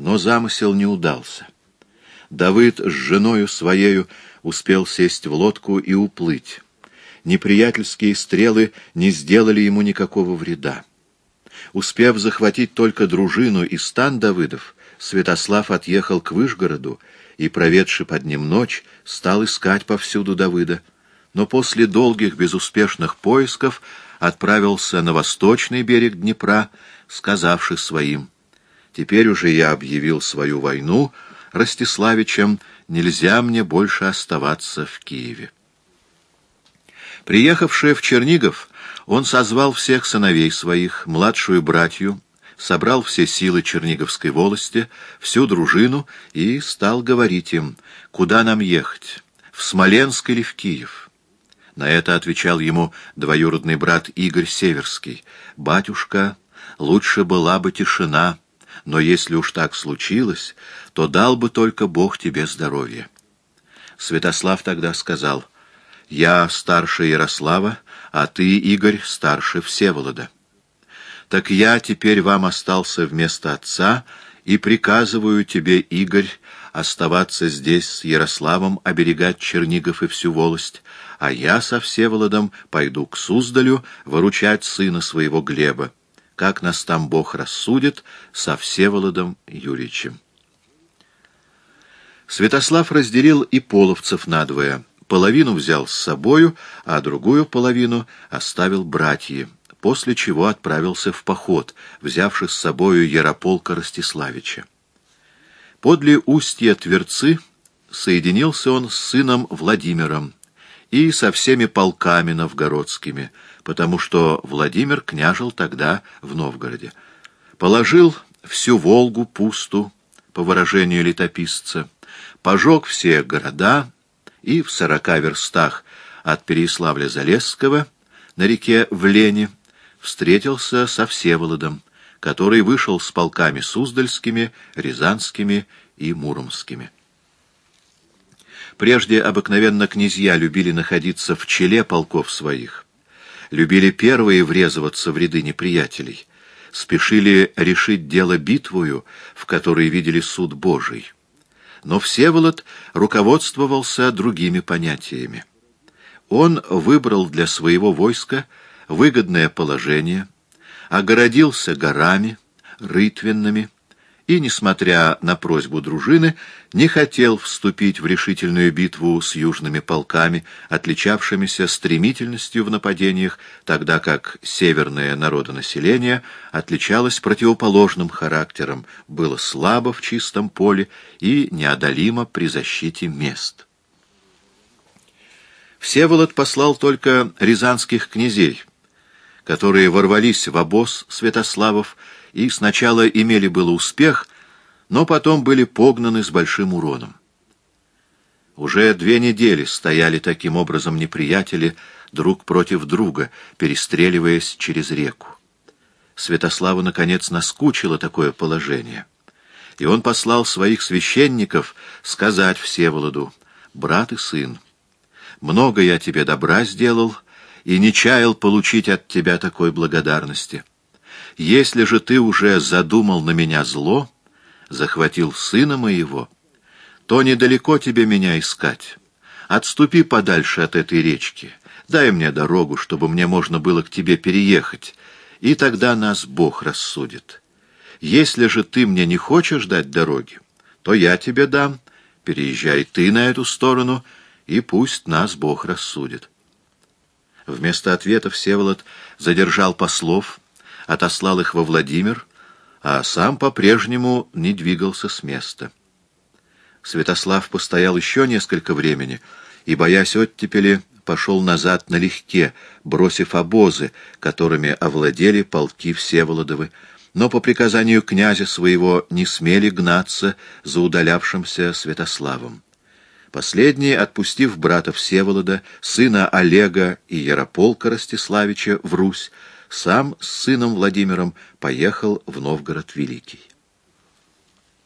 Но замысел не удался. Давыд с женою своею успел сесть в лодку и уплыть. Неприятельские стрелы не сделали ему никакого вреда. Успев захватить только дружину и стан Давыдов, Святослав отъехал к Выжгороду и, проведший под ним ночь, стал искать повсюду Давыда. Но после долгих безуспешных поисков отправился на восточный берег Днепра, сказавший своим «Теперь уже я объявил свою войну Ростиславичем, нельзя мне больше оставаться в Киеве». Приехавший в Чернигов, он созвал всех сыновей своих, младшую братью, собрал все силы Черниговской волости, всю дружину и стал говорить им, куда нам ехать, в Смоленск или в Киев. На это отвечал ему двоюродный брат Игорь Северский. «Батюшка, лучше была бы тишина, но если уж так случилось, то дал бы только Бог тебе здоровье». Святослав тогда сказал, «Я старше Ярослава, а ты, Игорь, старше Всеволода. Так я теперь вам остался вместо отца и приказываю тебе, Игорь, оставаться здесь с Ярославом, оберегать Чернигов и всю волость, а я со Всеволодом пойду к Суздалю выручать сына своего Глеба, как нас там Бог рассудит, со Всеволодом Юрьевичем. Святослав разделил и половцев надвое. Половину взял с собою, а другую половину оставил братьям, после чего отправился в поход, взявший с собою Ярополка Ростиславича. Подле устья Тверцы соединился он с сыном Владимиром и со всеми полками новгородскими, потому что Владимир княжил тогда в Новгороде. Положил всю Волгу пусту, по выражению летописца, пожег все города и в сорока верстах от Переяславля-Залесского на реке Влене встретился со Всеволодом, который вышел с полками Суздальскими, Рязанскими и Муромскими. Прежде обыкновенно князья любили находиться в челе полков своих, любили первые врезываться в ряды неприятелей, спешили решить дело битвою, в которой видели суд Божий. Но Всеволод руководствовался другими понятиями. Он выбрал для своего войска выгодное положение, огородился горами, рытвенными, и, несмотря на просьбу дружины, не хотел вступить в решительную битву с южными полками, отличавшимися стремительностью в нападениях, тогда как северное народонаселение отличалось противоположным характером, было слабо в чистом поле и неодолимо при защите мест. Всеволод послал только рязанских князей, которые ворвались в обоз Святославов и сначала имели было успех, но потом были погнаны с большим уроном. Уже две недели стояли таким образом неприятели друг против друга, перестреливаясь через реку. Святославу, наконец, наскучило такое положение, и он послал своих священников сказать Всеволоду, «Брат и сын, много я тебе добра сделал, и не чаял получить от тебя такой благодарности». Если же ты уже задумал на меня зло, захватил сына моего, то недалеко тебе меня искать. Отступи подальше от этой речки, дай мне дорогу, чтобы мне можно было к тебе переехать, и тогда нас Бог рассудит. Если же ты мне не хочешь дать дороги, то я тебе дам, переезжай ты на эту сторону, и пусть нас Бог рассудит. Вместо ответа Всеволод задержал послов, отослал их во Владимир, а сам по-прежнему не двигался с места. Святослав постоял еще несколько времени и, боясь оттепели, пошел назад налегке, бросив обозы, которыми овладели полки Всеволодовы, но по приказанию князя своего не смели гнаться за удалявшимся Святославом. Последний, отпустив брата Всеволода, сына Олега и Ярополка Ростиславича в Русь, сам с сыном Владимиром поехал в Новгород Великий.